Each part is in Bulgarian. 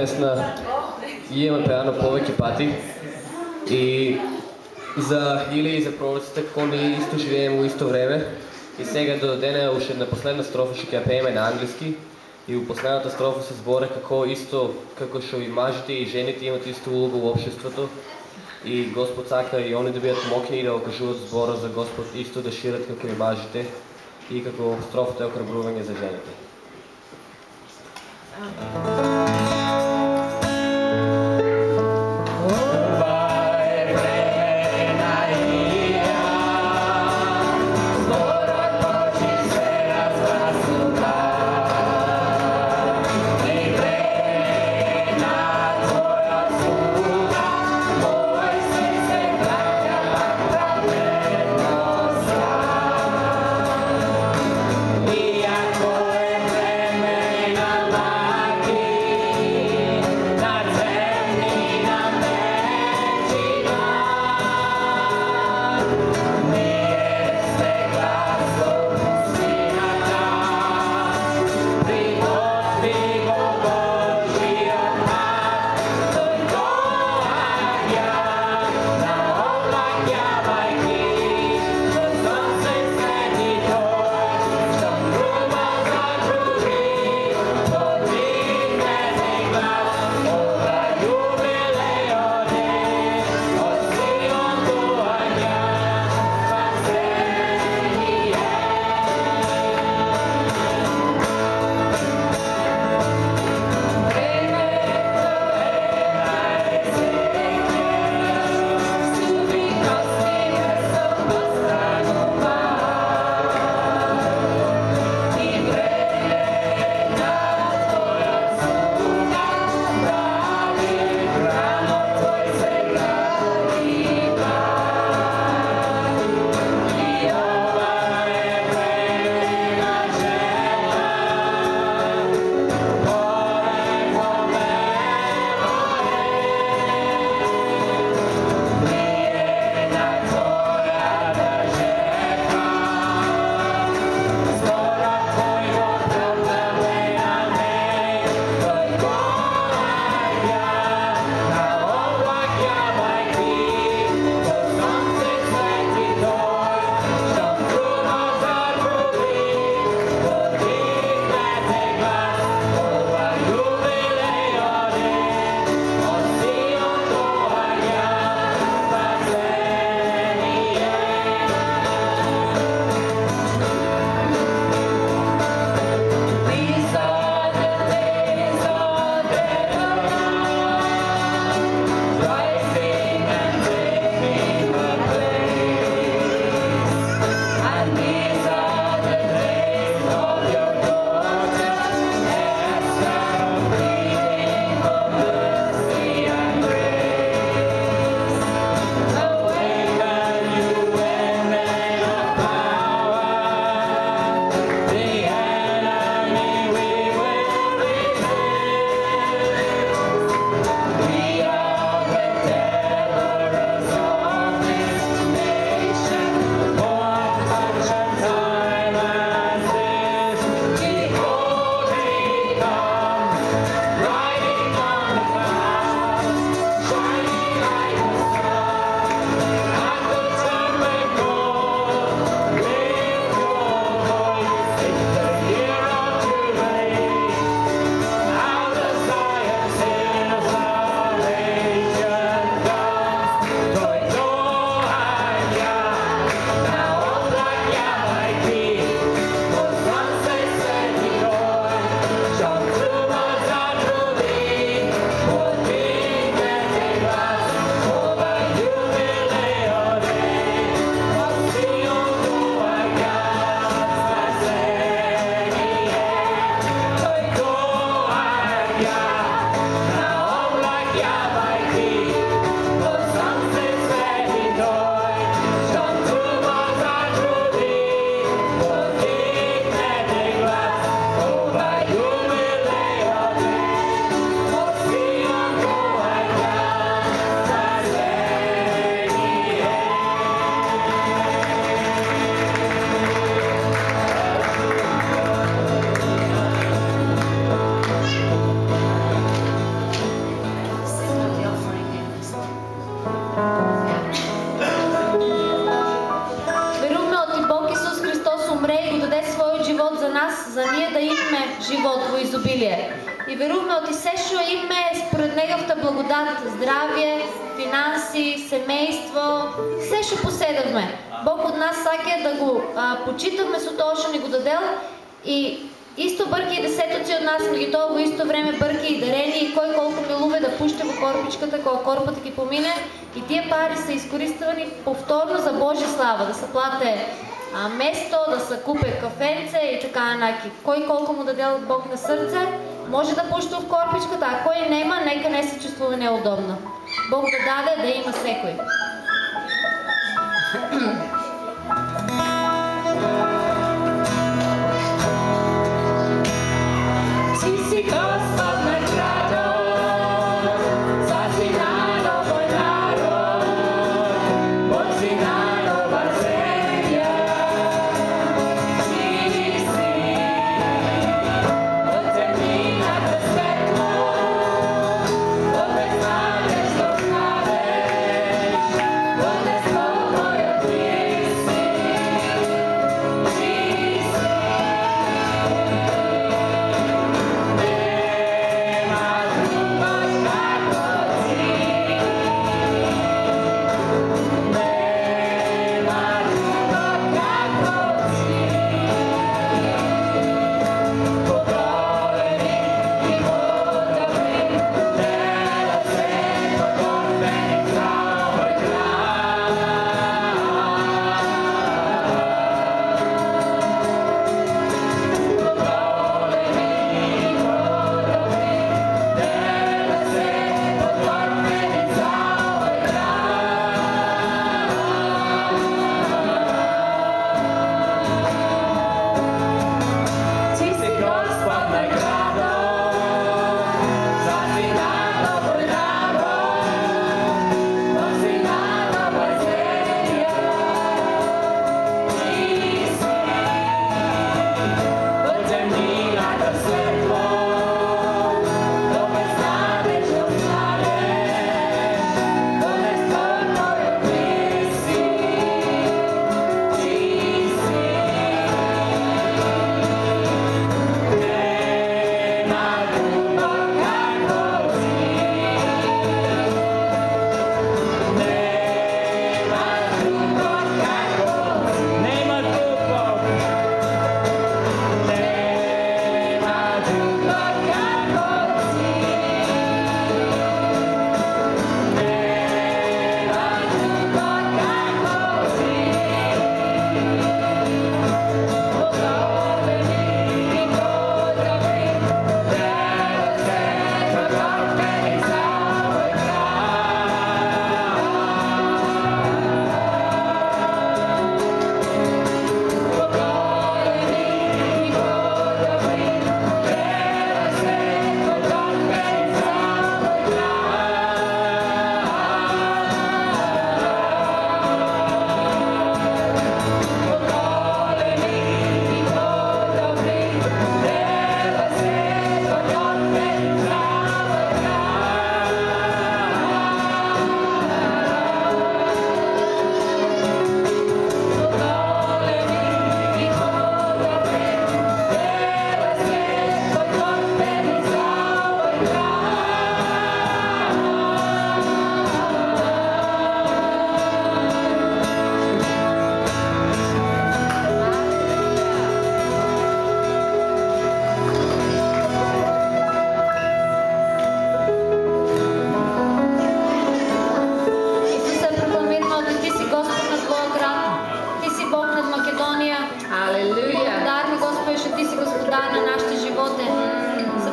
песна ја имаме пеано повеќе пати. И за Или и за пророците како ние исто живееме во исто време. И сега до денес уште на последна строфа ќе ја пееме на англиски и у последната строфа се збора како исто како што и мажите и жените имат исто улога во општеството и Господ сака и они да бидат мокни и да окажуваат збора за Господ исто да шират како и мажите и како строфата е окрабрување за жените. Iako je от нас, тоа во исто време бърки и дарени и кой колко милуве да пуште во корпичката кога корпата ги помине и тие пари се изкористувани повторно за Божja слава, да се плате а, место, да се купе кафенце и така наки. Кой колко му даде Бог на сърце, може да пушта в корпичката, а кой нема, нека не се чувствува неудобно. Бог да даде да има секой.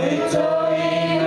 victory.